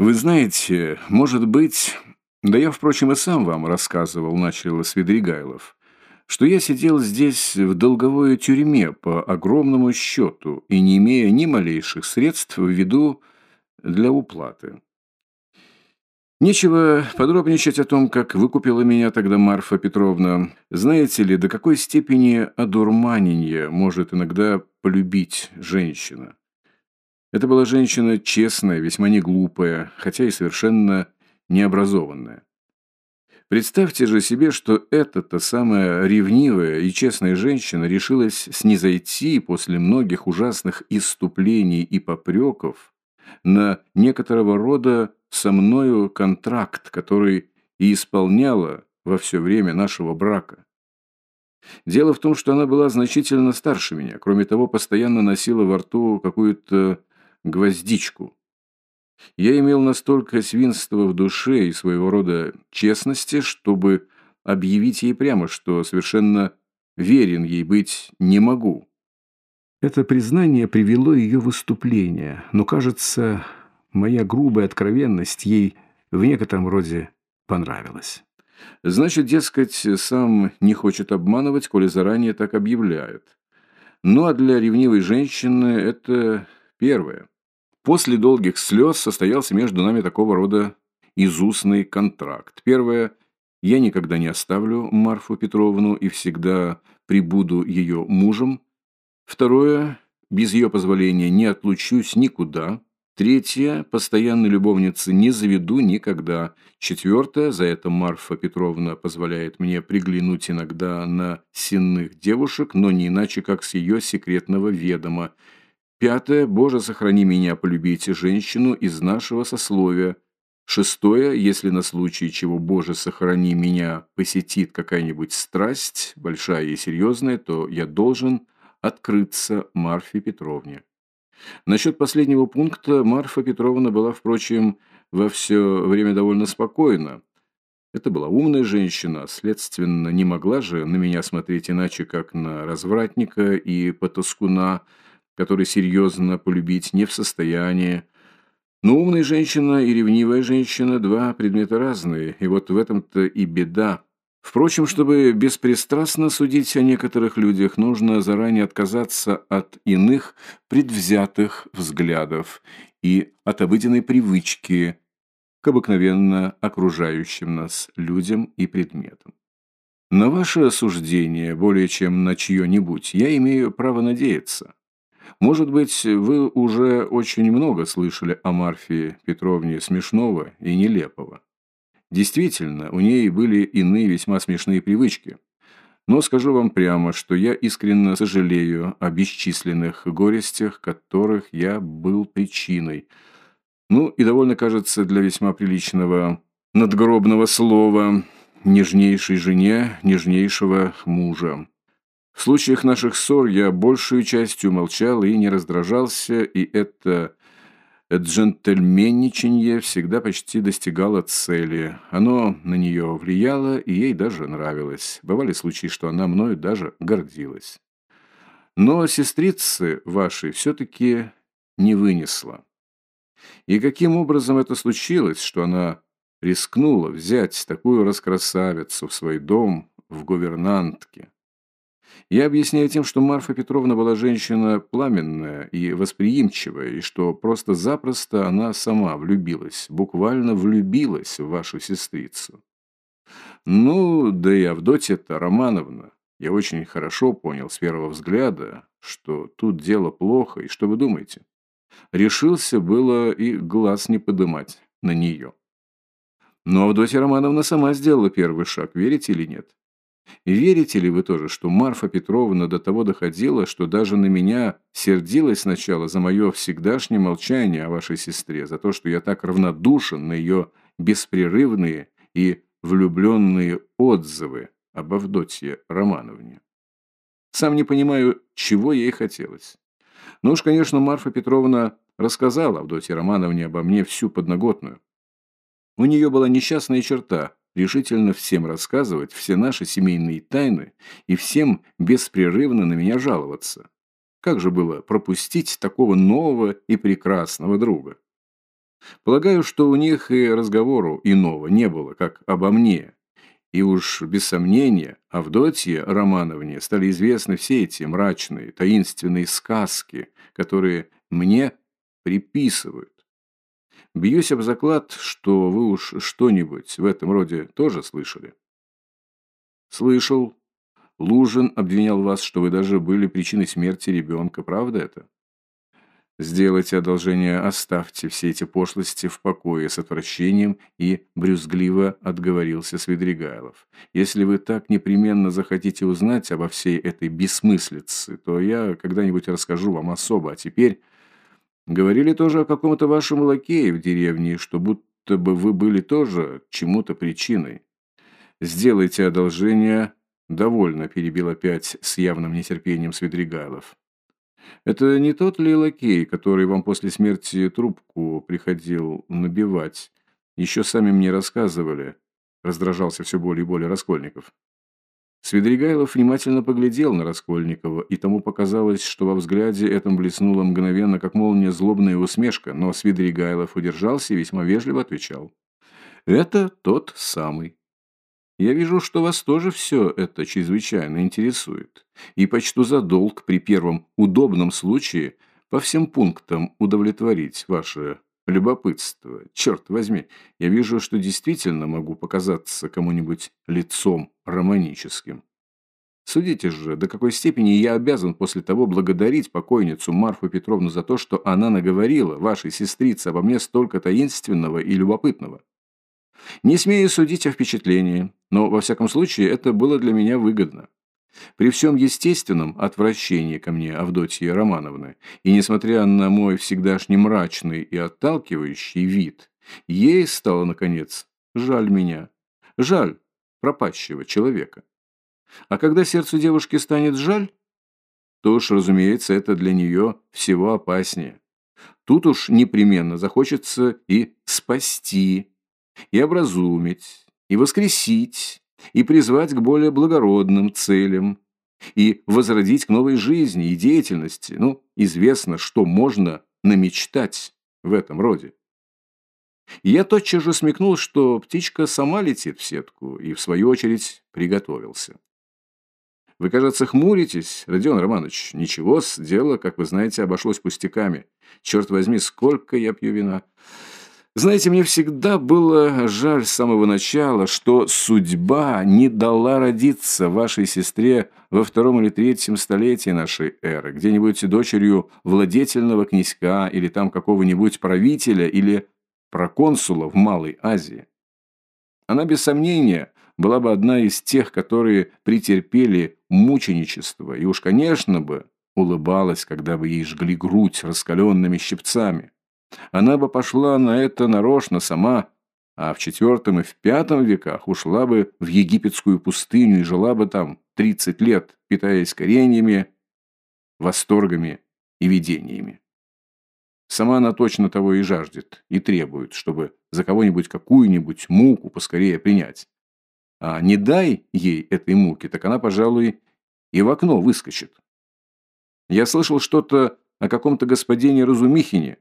Вы знаете, может быть, да я, впрочем, и сам вам рассказывал, начал Свидригайлов, что я сидел здесь в долговой тюрьме по огромному счету и не имея ни малейших средств в виду для уплаты. Нечего подробничать о том, как выкупила меня тогда Марфа Петровна. Знаете ли, до какой степени одурманенье может иногда полюбить женщина? Это была женщина честная, весьма не глупая, хотя и совершенно необразованная. Представьте же себе, что эта-то самая ревнивая и честная женщина решилась снизойти после многих ужасных иступлений и попреков на некоторого рода со мною контракт, который и исполняла во все время нашего брака. Дело в том, что она была значительно старше меня, кроме того, постоянно носила во рту какую-то гвоздичку. Я имел настолько свинства в душе и своего рода честности, чтобы объявить ей прямо, что совершенно верен ей быть не могу. Это признание привело ее выступление, но, кажется, моя грубая откровенность ей в некотором роде понравилась. Значит, дескать, сам не хочет обманывать, коли заранее так объявляет. Ну, а для ревнивой женщины это первое. После долгих слез состоялся между нами такого рода изустный контракт. Первое. Я никогда не оставлю Марфу Петровну и всегда прибуду ее мужем. Второе. Без ее позволения не отлучусь никуда. Третье. Постоянной любовницы не заведу никогда. Четвертое. За это Марфа Петровна позволяет мне приглянуть иногда на сенных девушек, но не иначе, как с ее секретного ведома. Пятое. Боже, сохрани меня полюбить женщину из нашего сословия. Шестое. Если на случай чего, Боже, сохрани меня, посетит какая-нибудь страсть, большая и серьезная, то я должен открыться Марфе Петровне. Насчет последнего пункта Марфа Петровна была, впрочем, во все время довольно спокойна. Это была умная женщина, следственно, не могла же на меня смотреть иначе, как на развратника и потаскуна, который серьезно полюбить не в состоянии. Но умная женщина и ревнивая женщина – два предмета разные, и вот в этом-то и беда. Впрочем, чтобы беспристрастно судить о некоторых людях, нужно заранее отказаться от иных предвзятых взглядов и от обыденной привычки к обыкновенно окружающим нас людям и предметам. На ваше осуждение, более чем на чье-нибудь, я имею право надеяться. Может быть, вы уже очень много слышали о Марфе Петровне Смешного и Нелепого. Действительно, у ней были иные весьма смешные привычки. Но скажу вам прямо, что я искренне сожалею о бесчисленных горестях, которых я был причиной. Ну, и довольно, кажется, для весьма приличного надгробного слова «нежнейшей жене нежнейшего мужа». В случаях наших ссор я большую частью молчал и не раздражался, и это джентльменничанье всегда почти достигало цели. Оно на нее влияло, и ей даже нравилось. Бывали случаи, что она мною даже гордилась. Но сестрицы вашей все-таки не вынесла. И каким образом это случилось, что она рискнула взять такую раскрасавицу в свой дом в гувернантке? Я объясняю тем, что Марфа Петровна была женщина пламенная и восприимчивая, и что просто-запросто она сама влюбилась, буквально влюбилась в вашу сестрицу. Ну, да и Авдотья-то Романовна. Я очень хорошо понял с первого взгляда, что тут дело плохо, и что вы думаете? Решился было и глаз не подымать на нее. Но Авдотья Романовна сама сделала первый шаг, верите или нет? Верите ли вы тоже, что Марфа Петровна до того доходила, что даже на меня сердилась сначала за мое всегдашнее молчание о вашей сестре, за то, что я так равнодушен на ее беспрерывные и влюбленные отзывы об Авдотье Романовне? Сам не понимаю, чего ей хотелось. Ну уж, конечно, Марфа Петровна рассказала Авдотье Романовне обо мне всю подноготную. У нее была несчастная черта – решительно всем рассказывать все наши семейные тайны и всем беспрерывно на меня жаловаться. Как же было пропустить такого нового и прекрасного друга? Полагаю, что у них и разговору иного не было, как обо мне. И уж без сомнения Авдотье Романовне стали известны все эти мрачные, таинственные сказки, которые мне приписывают. Бьюсь об заклад, что вы уж что-нибудь в этом роде тоже слышали. Слышал. Лужин обвинял вас, что вы даже были причиной смерти ребенка. Правда это? Сделайте одолжение, оставьте все эти пошлости в покое с отвращением и брюзгливо отговорился Свидригайлов. Если вы так непременно захотите узнать обо всей этой бессмыслице, то я когда-нибудь расскажу вам особо. А теперь говорили тоже о каком-то вашем лакее в деревне, что будто бы вы были тоже чему-то причиной. Сделайте одолжение. Довольно, перебил опять с явным нетерпением Свидригайлов. Это не тот ли лакей, который вам после смерти трубку приходил набивать? Еще сами мне рассказывали. Раздражался все более и более Раскольников. Свидригайлов внимательно поглядел на Раскольникова, и тому показалось, что во взгляде этом блеснула мгновенно, как молния, злобная усмешка, но Свидригайлов удержался и весьма вежливо отвечал. «Это тот самый». Я вижу, что вас тоже все это чрезвычайно интересует. И почту за долг при первом удобном случае по всем пунктам удовлетворить ваше любопытство. Черт возьми, я вижу, что действительно могу показаться кому-нибудь лицом романическим. Судите же, до какой степени я обязан после того благодарить покойницу Марфу Петровну за то, что она наговорила вашей сестрице обо мне столько таинственного и любопытного. Не смею судить о впечатлении, но, во всяком случае, это было для меня выгодно. При всем естественном отвращении ко мне Авдотьи Романовны, и несмотря на мой всегдашний мрачный и отталкивающий вид, ей стало, наконец, жаль меня. Жаль пропащего человека. А когда сердцу девушки станет жаль, то уж, разумеется, это для нее всего опаснее. Тут уж непременно захочется и спасти, и образумить, и воскресить, и призвать к более благородным целям, и возродить к новой жизни и деятельности. Ну, известно, что можно намечтать в этом роде. Я тотчас же смекнул, что птичка сама летит в сетку, и, в свою очередь, приготовился. Вы, кажется, хмуритесь, Родион Романович. Ничего, дело, как вы знаете, обошлось пустяками. Черт возьми, сколько я пью вина. Знаете, мне всегда было жаль с самого начала, что судьба не дала родиться вашей сестре во втором или третьем столетии нашей эры, где-нибудь дочерью владетельного князька или там какого-нибудь правителя или проконсула в Малой Азии. Она, без сомнения, была бы одна из тех, которые претерпели мученичество, и уж, конечно бы, улыбалась, когда бы ей жгли грудь раскаленными щипцами. Она бы пошла на это нарочно сама, а в четвертом и в пятом веках ушла бы в египетскую пустыню и жила бы там 30 лет, питаясь кореньями, восторгами и видениями. Сама она точно того и жаждет, и требует, чтобы за кого-нибудь какую-нибудь муку поскорее принять. А не дай ей этой муки, так она, пожалуй, и в окно выскочит. Я слышал что-то о каком-то господине Разумихине,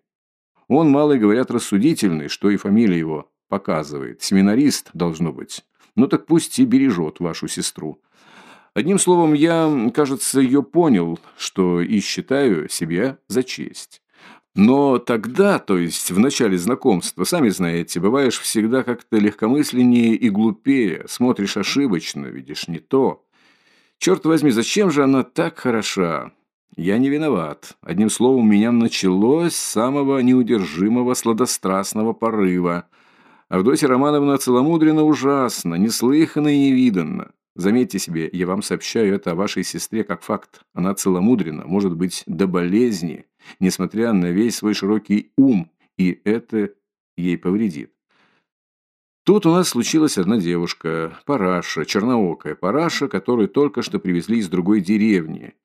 он, малый, говорят, рассудительный, что и фамилия его показывает. Семинарист, должно быть. Ну так пусть и бережет вашу сестру. Одним словом, я, кажется, ее понял, что и считаю себя за честь. Но тогда, то есть в начале знакомства, сами знаете, бываешь всегда как-то легкомысленнее и глупее, смотришь ошибочно, видишь не то. Черт возьми, зачем же она так хороша? Я не виноват. Одним словом, меня началось самого неудержимого сладострастного порыва. Авдотья Романовна целомудрена ужасно, неслыханно и невиданно. Заметьте себе, я вам сообщаю это о вашей сестре как факт. Она целомудрена, может быть, до болезни, несмотря на весь свой широкий ум, и это ей повредит. Тут у нас случилась одна девушка, Параша, черноокая Параша, которую только что привезли из другой деревни –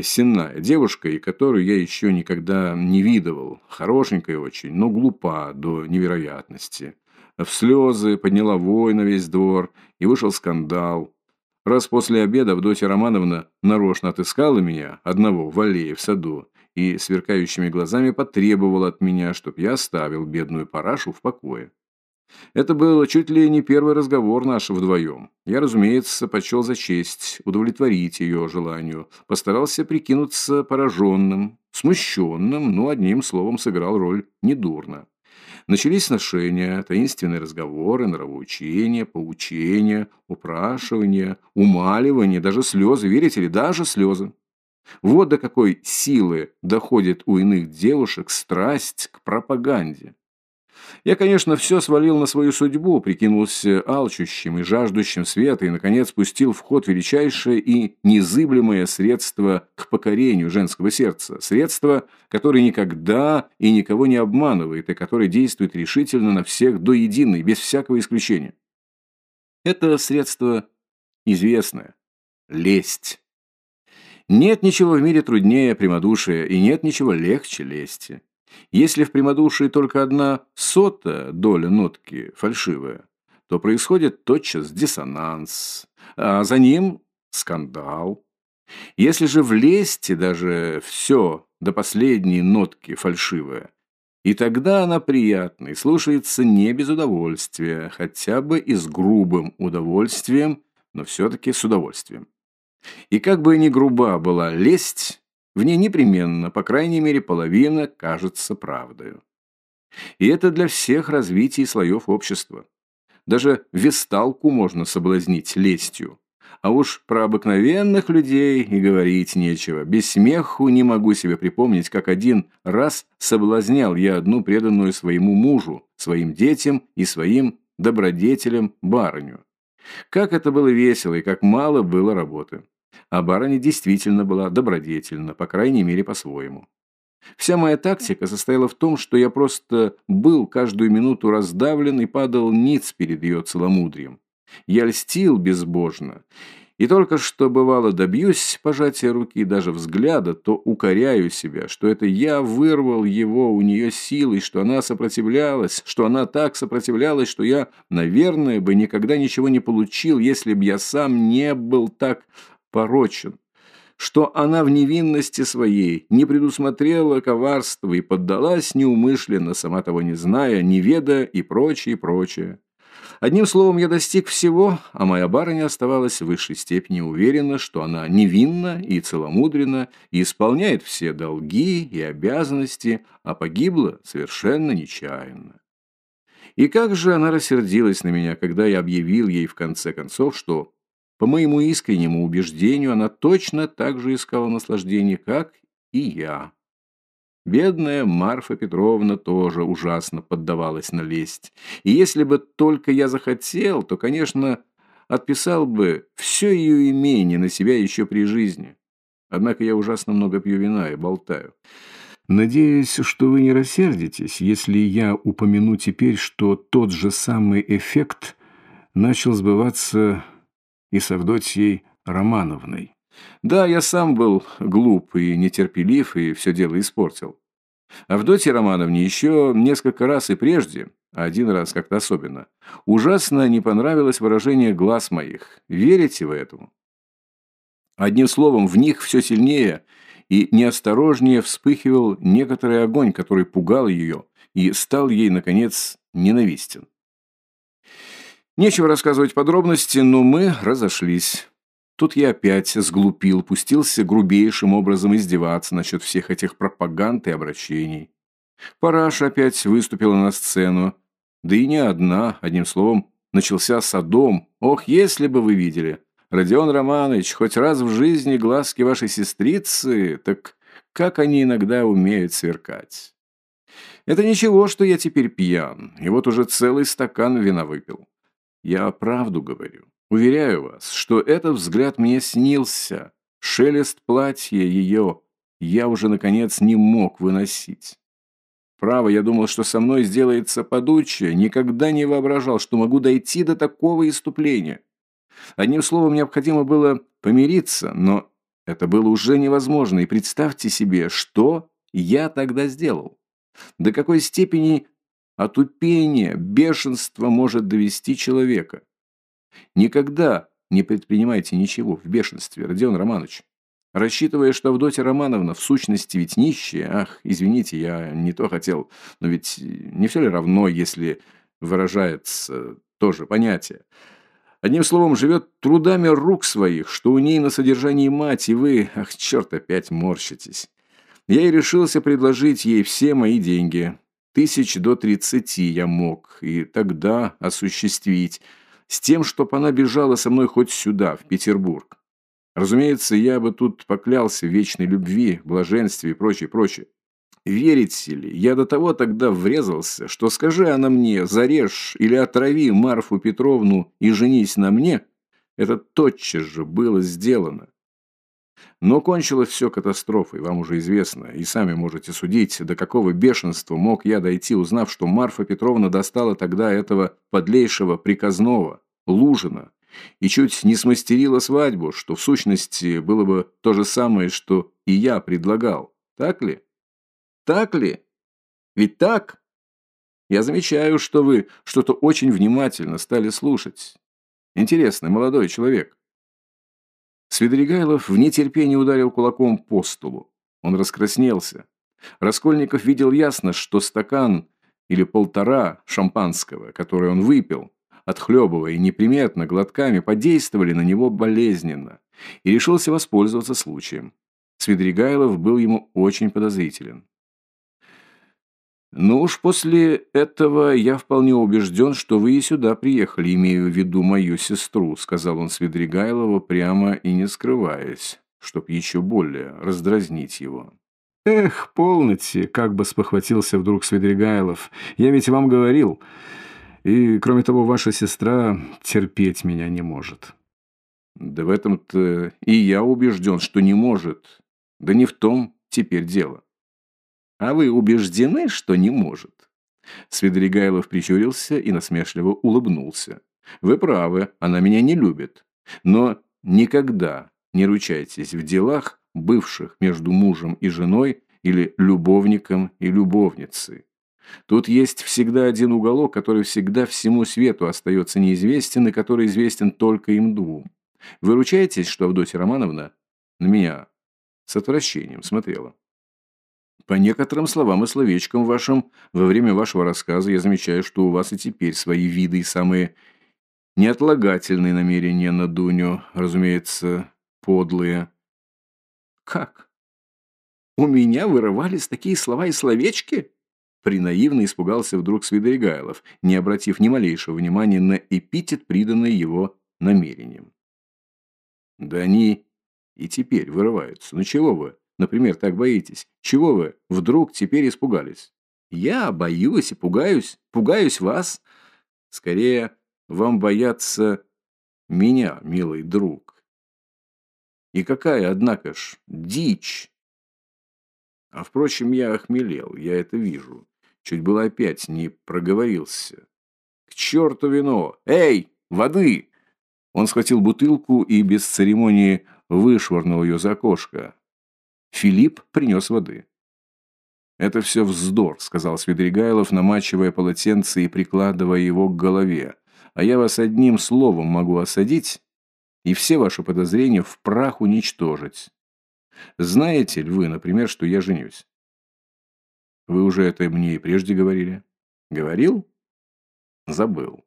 сенная девушка, и которую я еще никогда не видывал. Хорошенькая очень, но глупа до невероятности. В слезы подняла вой на весь двор, и вышел скандал. Раз после обеда Авдотья Романовна нарочно отыскала меня, одного в аллее в саду, и сверкающими глазами потребовал от меня, чтоб я оставил бедную парашу в покое. Это был чуть ли не первый разговор наш вдвоем. Я, разумеется, почел за честь удовлетворить ее желанию, постарался прикинуться пораженным, смущенным, но одним словом сыграл роль недурно. Начались сношения, таинственные разговоры, нравоучения, поучения, упрашивания, умаливания, даже слезы, верите ли, даже слезы. Вот до какой силы доходит у иных девушек страсть к пропаганде. Я, конечно, все свалил на свою судьбу, прикинулся алчущим и жаждущим света и, наконец, пустил в ход величайшее и незыблемое средство к покорению женского сердца. Средство, которое никогда и никого не обманывает, и которое действует решительно на всех до единой, без всякого исключения. Это средство известное. Лесть. Нет ничего в мире труднее прямодушия, и нет ничего легче лести. Если в прямодушии только одна сотая доля нотки фальшивая, то происходит тотчас диссонанс, а за ним скандал. Если же в лести даже все до последней нотки фальшивое, и тогда она приятна и слушается не без удовольствия, хотя бы и с грубым удовольствием, но все-таки с удовольствием. И как бы ни груба была лесть, в ней непременно, по крайней мере, половина кажется правдою. И это для всех развитий слоев общества. Даже весталку можно соблазнить лестью. А уж про обыкновенных людей и говорить нечего. Без смеху не могу себе припомнить, как один раз соблазнял я одну преданную своему мужу, своим детям и своим добродетелям барыню. Как это было весело и как мало было работы. А барыня действительно была добродетельна, по крайней мере, по-своему. Вся моя тактика состояла в том, что я просто был каждую минуту раздавлен и падал ниц перед ее целомудрием. Я льстил безбожно. И только что, бывало, добьюсь пожатия руки, даже взгляда, то укоряю себя, что это я вырвал его у нее силой, что она сопротивлялась, что она так сопротивлялась, что я, наверное, бы никогда ничего не получил, если бы я сам не был так порочен, что она в невинности своей не предусмотрела коварства и поддалась неумышленно, сама того не зная, не веда и прочее, прочее. Одним словом, я достиг всего, а моя барыня оставалась в высшей степени уверена, что она невинна и целомудрена, и исполняет все долги и обязанности, а погибла совершенно нечаянно. И как же она рассердилась на меня, когда я объявил ей в конце концов, что по моему искреннему убеждению, она точно так же искала наслаждение, как и я. Бедная Марфа Петровна тоже ужасно поддавалась на лесть. И если бы только я захотел, то, конечно, отписал бы все ее имение на себя еще при жизни. Однако я ужасно много пью вина и болтаю. Надеюсь, что вы не рассердитесь, если я упомяну теперь, что тот же самый эффект начал сбываться и с Авдотьей Романовной. Да, я сам был глуп и нетерпелив, и все дело испортил. Авдотье Романовне еще несколько раз и прежде, один раз как-то особенно, ужасно не понравилось выражение глаз моих. Верите вы этому? Одним словом, в них все сильнее и неосторожнее вспыхивал некоторый огонь, который пугал ее и стал ей, наконец, ненавистен. Нечего рассказывать подробности, но мы разошлись. Тут я опять сглупил, пустился грубейшим образом издеваться насчет всех этих пропаганд и обращений. Параша опять выступила на сцену. Да и не одна, одним словом, начался садом. Ох, если бы вы видели. Родион Романович, хоть раз в жизни глазки вашей сестрицы, так как они иногда умеют сверкать. Это ничего, что я теперь пьян, и вот уже целый стакан вина выпил. Я правду говорю. Уверяю вас, что этот взгляд мне снился. Шелест платья ее я уже, наконец, не мог выносить. Право, я думал, что со мной сделается подучие, никогда не воображал, что могу дойти до такого иступления. Одним словом, необходимо было помириться, но это было уже невозможно, и представьте себе, что я тогда сделал. До какой степени Отупение, бешенство может довести человека. Никогда не предпринимайте ничего в бешенстве, Родион Романович. рассчитывая, что Авдотья Романовна в сущности ведь нищая. Ах, извините, я не то хотел, но ведь не все ли равно, если выражается тоже понятие. Одним словом, живет трудами рук своих, что у ней на содержании мать, и вы, ах, черт, опять морщитесь. Я и решился предложить ей все мои деньги. Тысяч до тридцати я мог и тогда осуществить, с тем, чтоб она бежала со мной хоть сюда, в Петербург. Разумеется, я бы тут поклялся вечной любви, блаженстве и прочее, прочее. Верите ли, я до того тогда врезался, что скажи она мне, зарежь или отрави Марфу Петровну и женись на мне, это тотчас же было сделано. Но кончилось все катастрофой, вам уже известно, и сами можете судить, до какого бешенства мог я дойти, узнав, что Марфа Петровна достала тогда этого подлейшего приказного, Лужина, и чуть не смастерила свадьбу, что в сущности было бы то же самое, что и я предлагал. Так ли? Так ли? Ведь так? Я замечаю, что вы что-то очень внимательно стали слушать. Интересный молодой человек. Свидригайлов в нетерпении ударил кулаком по столу. Он раскраснелся. Раскольников видел ясно, что стакан или полтора шампанского, который он выпил, отхлебывая неприметно глотками, подействовали на него болезненно, и решился воспользоваться случаем. Свидригайлов был ему очень подозрителен. «Ну уж после этого я вполне убежден, что вы и сюда приехали, имею в виду мою сестру», сказал он Свидригайлову прямо и не скрываясь, чтоб еще более раздразнить его. «Эх, полноте!» – как бы спохватился вдруг Свидригайлов. «Я ведь вам говорил. И, кроме того, ваша сестра терпеть меня не может». «Да в этом-то и я убежден, что не может. Да не в том теперь дело». А вы убеждены, что не может?» Свидригайлов прищурился и насмешливо улыбнулся. «Вы правы, она меня не любит. Но никогда не ручайтесь в делах, бывших между мужем и женой или любовником и любовницей. Тут есть всегда один уголок, который всегда всему свету остается неизвестен и который известен только им двум. Вы ручаетесь, что Авдотья Романовна на меня с отвращением смотрела?» По некоторым словам и словечкам вашим, во время вашего рассказа я замечаю, что у вас и теперь свои виды и самые неотлагательные намерения на Дуню, разумеется, подлые. Как? У меня вырывались такие слова и словечки? Принаивно испугался вдруг Свидригайлов, не обратив ни малейшего внимания на эпитет, приданный его намерением. Да они и теперь вырываются. Ну чего вы? Например, так боитесь. Чего вы вдруг теперь испугались? Я боюсь и пугаюсь. Пугаюсь вас. Скорее, вам бояться меня, милый друг. И какая, однако ж, дичь. А впрочем, я охмелел, я это вижу. Чуть было опять не проговорился. К черту вино! Эй, воды! Он схватил бутылку и без церемонии вышвырнул ее за окошко. Филипп принес воды. «Это все вздор», — сказал Свидригайлов, намачивая полотенце и прикладывая его к голове. «А я вас одним словом могу осадить и все ваши подозрения в прах уничтожить. Знаете ли вы, например, что я женюсь?» «Вы уже это мне и прежде говорили». «Говорил?» «Забыл».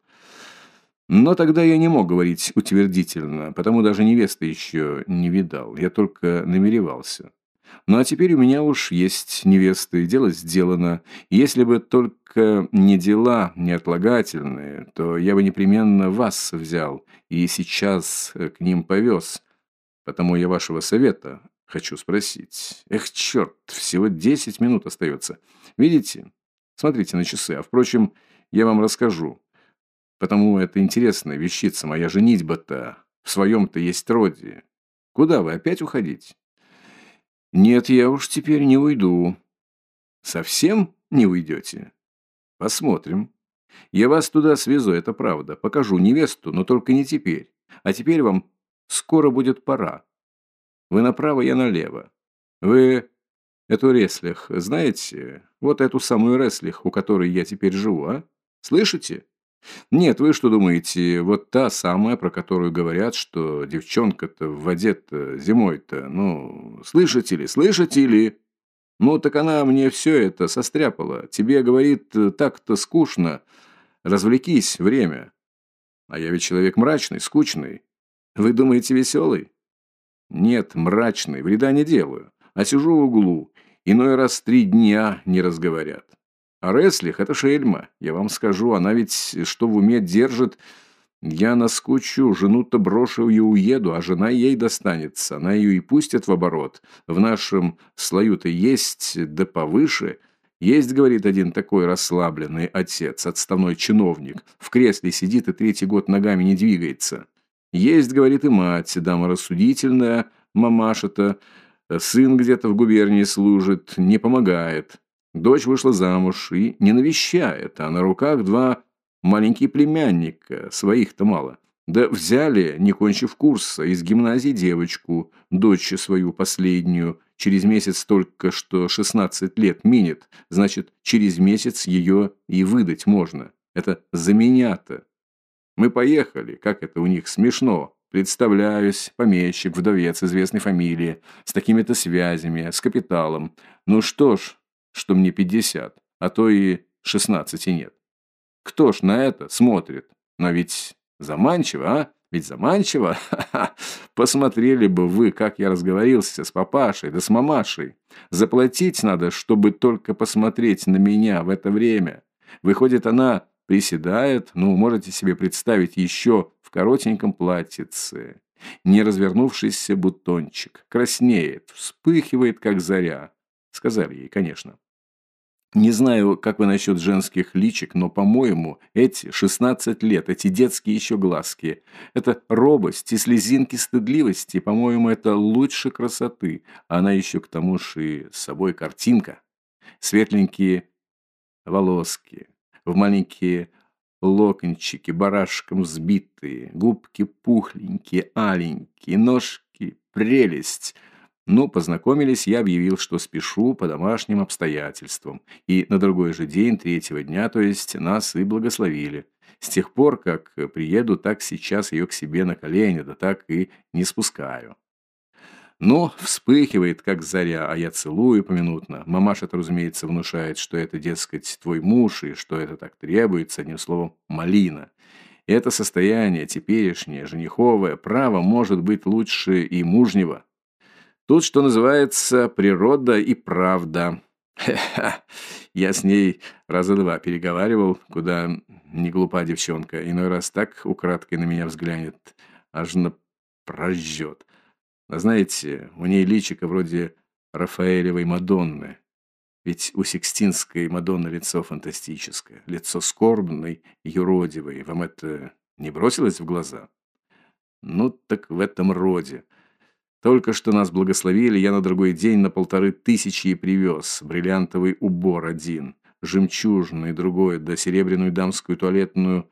Но тогда я не мог говорить утвердительно, потому даже невесты еще не видал. Я только намеревался. Ну а теперь у меня уж есть невеста, и дело сделано. Если бы только не дела неотлагательные, то я бы непременно вас взял и сейчас к ним повез. Потому я вашего совета хочу спросить. Эх, черт, всего десять минут остается. Видите? Смотрите на часы. А впрочем, я вам расскажу. Потому это интересная вещица, моя женитьба-то в своем-то есть роде. Куда вы опять уходить? «Нет, я уж теперь не уйду». «Совсем не уйдете?» «Посмотрим. Я вас туда свезу, это правда. Покажу невесту, но только не теперь. А теперь вам скоро будет пора. Вы направо, я налево. Вы эту Реслих знаете? Вот эту самую Реслих, у которой я теперь живу, а? Слышите? Нет, вы что думаете, вот та самая, про которую говорят, что девчонка-то в воде-то зимой-то, ну, слышите ли, слышите ли? Ну, так она мне все это состряпала. Тебе, говорит, так-то скучно. Развлекись, время. А я ведь человек мрачный, скучный. Вы думаете, веселый? Нет, мрачный, вреда не делаю. А сижу в углу. Иной раз три дня не разговорят. А Реслих – это шельма. Я вам скажу, она ведь что в уме держит. Я наскучу, жену-то брошу и уеду, а жена ей достанется. Она ее и пустит в оборот. В нашем слою-то есть, да повыше. Есть, говорит один такой расслабленный отец, отставной чиновник. В кресле сидит и третий год ногами не двигается. Есть, говорит, и мать, дама рассудительная, мамаша-то. Сын где-то в губернии служит, не помогает. Дочь вышла замуж и не навещает, а на руках два маленькие племянника, своих-то мало. Да взяли, не кончив курса, из гимназии девочку, дочь свою последнюю. Через месяц только что 16 лет минет, значит, через месяц ее и выдать можно. Это за меня-то. Мы поехали, как это у них смешно. Представляюсь, помещик, вдовец известной фамилии, с такими-то связями, с капиталом. Ну что ж, что мне 50, а то и 16 нет. Кто ж на это смотрит? Но ведь заманчиво, а? Ведь заманчиво? Посмотрели бы вы, как я разговорился с папашей, да с мамашей. Заплатить надо, чтобы только посмотреть на меня в это время. Выходит, она приседает, ну, можете себе представить, еще в коротеньком платьице. Не развернувшийся бутончик. Краснеет, вспыхивает, как заря. Сказали ей, конечно. Не знаю, как вы насчет женских личик, но, по-моему, эти 16 лет, эти детские еще глазки, это робость и слезинки стыдливости, по-моему, это лучше красоты. Она еще к тому же и с собой картинка. Светленькие волоски, в маленькие локончики, барашком сбитые, губки пухленькие, аленькие, ножки, прелесть – ну, познакомились, я объявил, что спешу по домашним обстоятельствам. И на другой же день, третьего дня, то есть, нас и благословили. С тех пор, как приеду, так сейчас ее к себе на колени, да так и не спускаю. Но вспыхивает, как заря, а я целую поминутно. Мамаша-то, разумеется, внушает, что это, дескать, твой муж, и что это так требуется, одним словом, малина. Это состояние, теперешнее, жениховое, право может быть лучше и мужнего. Тут, что называется, природа и правда. Я с ней раза два переговаривал, куда не глупа девчонка. Иной раз так украдкой на меня взглянет, аж прожжет. А знаете, у ней личико вроде Рафаэлевой Мадонны. Ведь у Сикстинской Мадонны лицо фантастическое, лицо скорбное, юродивое. Вам это не бросилось в глаза? Ну, так в этом роде. Только что нас благословили, я на другой день на полторы тысячи и привез. Бриллиантовый убор один, жемчужный другой, да серебряную дамскую туалетную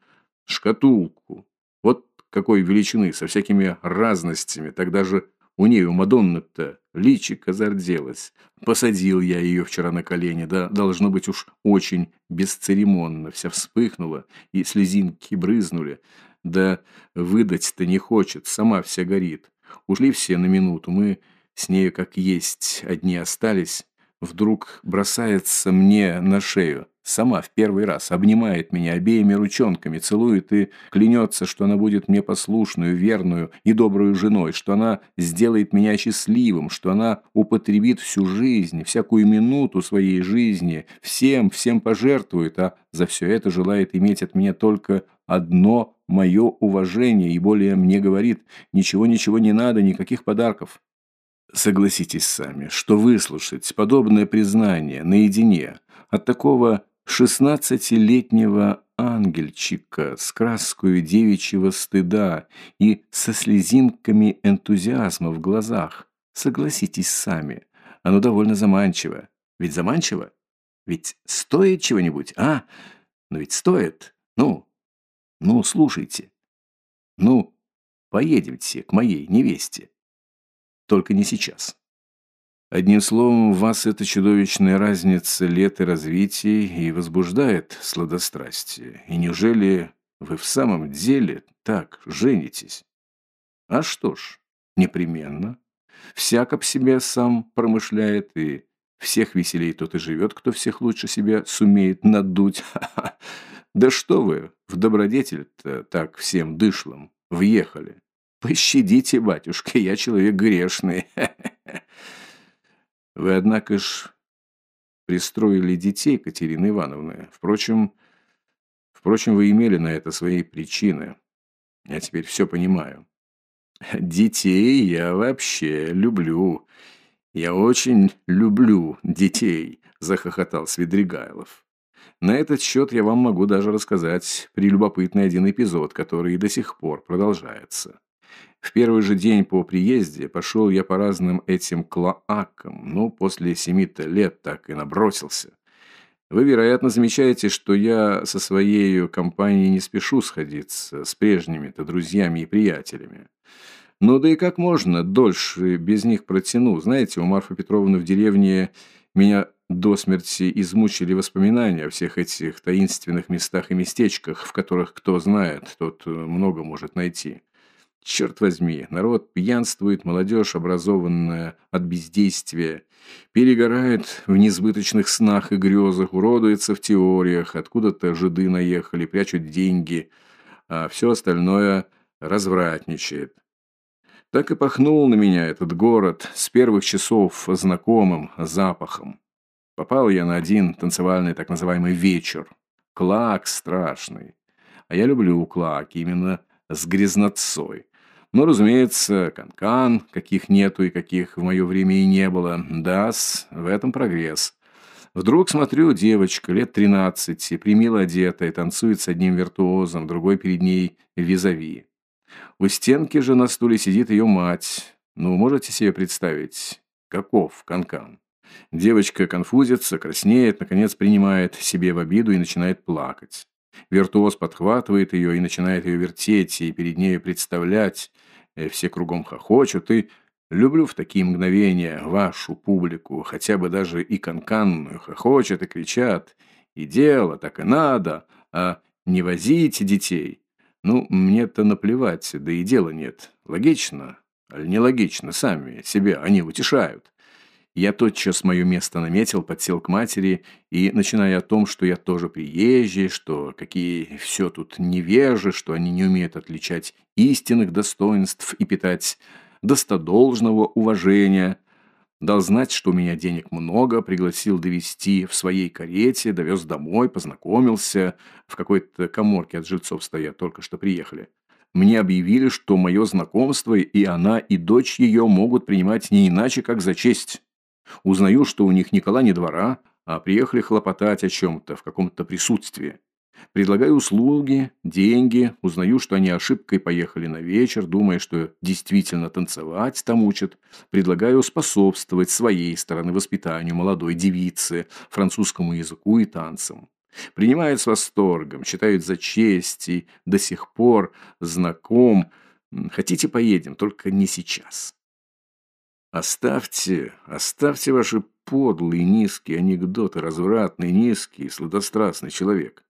шкатулку. Вот какой величины, со всякими разностями. Тогда же у нее, у Мадонны-то, личико зарделось. Посадил я ее вчера на колени, да, должно быть уж очень бесцеремонно. Вся вспыхнула, и слезинки брызнули. Да выдать-то не хочет, сама вся горит. Ушли все на минуту, мы с нею как есть одни остались. Вдруг бросается мне на шею. Сама в первый раз обнимает меня обеими ручонками, целует и клянется, что она будет мне послушную, верную и добрую женой, что она сделает меня счастливым, что она употребит всю жизнь, всякую минуту своей жизни, всем, всем пожертвует, а за все это желает иметь от меня только одно мое уважение и более мне говорит «ничего-ничего не надо, никаких подарков». Согласитесь сами, что выслушать подобное признание наедине от такого шестнадцатилетнего ангельчика с краской девичьего стыда и со слезинками энтузиазма в глазах. Согласитесь сами, оно довольно заманчиво. Ведь заманчиво? Ведь стоит чего-нибудь, а? Но ведь стоит. Ну, ну, слушайте. Ну, поедемте к моей невесте. Только не сейчас. Одним словом, вас эта чудовищная разница лет и развитий и возбуждает сладострастие. И неужели Вы в самом деле так женитесь? А что ж, непременно. Всяк об себе сам промышляет, и всех веселей тот и живет, кто всех лучше себя сумеет надуть. Да что вы, в добродетель-то так всем дышлом въехали. Пощадите, батюшка, я человек грешный. Вы, однако ж, пристроили детей, Катерины Ивановны. Впрочем, впрочем, вы имели на это свои причины. Я теперь все понимаю. Детей я вообще люблю. Я очень люблю детей, захохотал Свидригайлов. На этот счет я вам могу даже рассказать прелюбопытный один эпизод, который и до сих пор продолжается. В первый же день по приезде пошел я по разным этим клоакам, но после семи-то лет так и набросился. Вы, вероятно, замечаете, что я со своей компанией не спешу сходиться с прежними-то друзьями и приятелями. Ну да и как можно дольше без них протяну? Знаете, у Марфы Петровны в деревне меня до смерти измучили воспоминания о всех этих таинственных местах и местечках, в которых, кто знает, тот много может найти. Черт возьми, народ пьянствует, молодежь, образованная от бездействия, перегорает в несбыточных снах и грезах, уродуется в теориях, откуда-то жиды наехали, прячут деньги, а все остальное развратничает. Так и пахнул на меня этот город с первых часов знакомым запахом. Попал я на один танцевальный так называемый вечер. Клак страшный. А я люблю клак именно с грязнотцой. Но, разумеется, канкан, -кан, каких нету и каких в мое время и не было. Дас, в этом прогресс. Вдруг смотрю, девочка, лет тринадцати, примило одетая, танцует с одним виртуозом, другой перед ней визави. У стенки же на стуле сидит ее мать. Ну, можете себе представить, каков канкан? -кан? Девочка конфузится, краснеет, наконец принимает себе в обиду и начинает плакать. Виртуоз подхватывает ее и начинает ее вертеть и перед нею представлять. Э, все кругом хохочут, и люблю в такие мгновения вашу публику, хотя бы даже и канкан хохочет и кричат. И дело, так и надо, а не возите детей. Ну, мне-то наплевать, да и дела нет. Логично, аль нелогично, сами себя они утешают. Я тотчас мое место наметил, подсел к матери и, начиная о том, что я тоже приезжий, что какие все тут невежи, что они не умеют отличать истинных достоинств и питать достодолжного уважения, дал знать, что у меня денег много, пригласил довести в своей карете, довез домой, познакомился, в какой-то коморке от жильцов стоят, только что приехали. Мне объявили, что мое знакомство и она, и дочь ее могут принимать не иначе, как за честь. Узнаю, что у них Никола не двора, а приехали хлопотать о чем-то, в каком-то присутствии. Предлагаю услуги, деньги, узнаю, что они ошибкой поехали на вечер, думая, что действительно танцевать там учат. Предлагаю способствовать своей стороны воспитанию молодой девицы, французскому языку и танцам. Принимают с восторгом, считают за честь и до сих пор знаком. Хотите, поедем, только не сейчас. Оставьте, оставьте ваши подлые низкие анекдоты, развратный, низкий, сладострастный человек.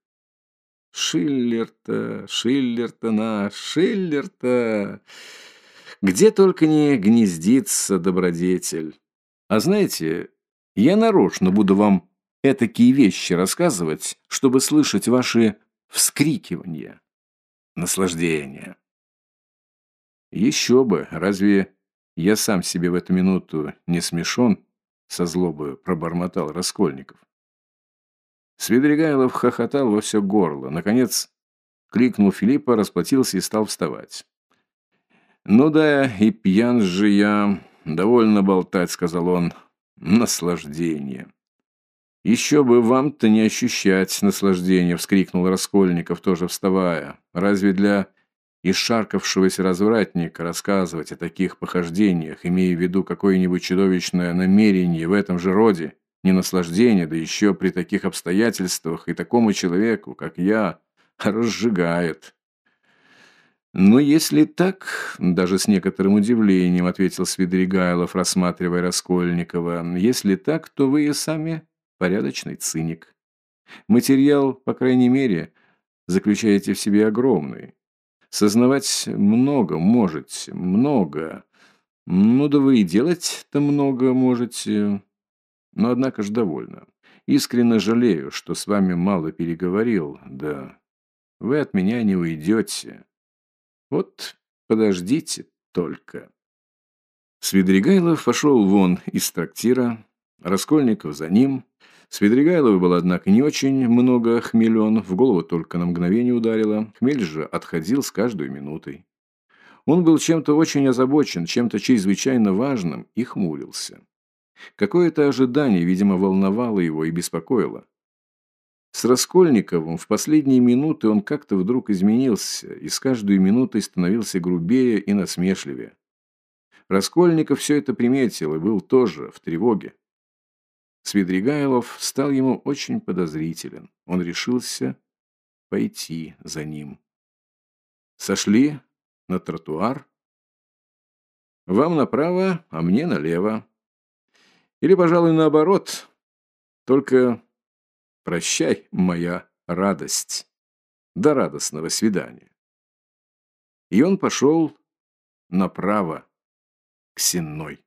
Шиллер-то, Шиллер-то наш, Шиллер-то... Где только не гнездится добродетель. А знаете, я нарочно буду вам этакие вещи рассказывать, чтобы слышать ваши вскрикивания, наслаждения. Еще бы, разве я сам себе в эту минуту не смешон, со злобою пробормотал Раскольников. Свидригайлов хохотал во все горло. Наконец, крикнул Филиппа, расплатился и стал вставать. «Ну да, и пьян же я. Довольно болтать», — сказал он. «Наслаждение». «Еще бы вам-то не ощущать наслаждения», — вскрикнул Раскольников, тоже вставая. «Разве для исшаркавшегося развратника рассказывать о таких похождениях, имея в виду какое-нибудь чудовищное намерение в этом же роде, не наслаждение, да еще при таких обстоятельствах и такому человеку, как я, разжигает. «Но если так, даже с некоторым удивлением», — ответил Свидригайлов, рассматривая Раскольникова, «если так, то вы и сами порядочный циник. Материал, по крайней мере, заключаете в себе огромный. Сознавать много можете, много. Ну да вы и делать-то много можете. Но однако ж довольно. Искренне жалею, что с вами мало переговорил, да вы от меня не уйдете. Вот подождите только. Свидригайлов пошел вон из трактира, Раскольников за ним. Свидригайлов был, однако, не очень много хмелен, в голову только на мгновение ударило. Хмель же отходил с каждой минутой. Он был чем-то очень озабочен, чем-то чрезвычайно важным и хмурился. Какое-то ожидание, видимо, волновало его и беспокоило. С Раскольниковым в последние минуты он как-то вдруг изменился и с каждой минутой становился грубее и насмешливее. Раскольников все это приметил и был тоже в тревоге. Свидригайлов стал ему очень подозрителен. Он решился пойти за ним. Сошли на тротуар. Вам направо, а мне налево. Или, пожалуй, наоборот. Только прощай, моя радость. До радостного свидания. И он пошел направо к Сенной.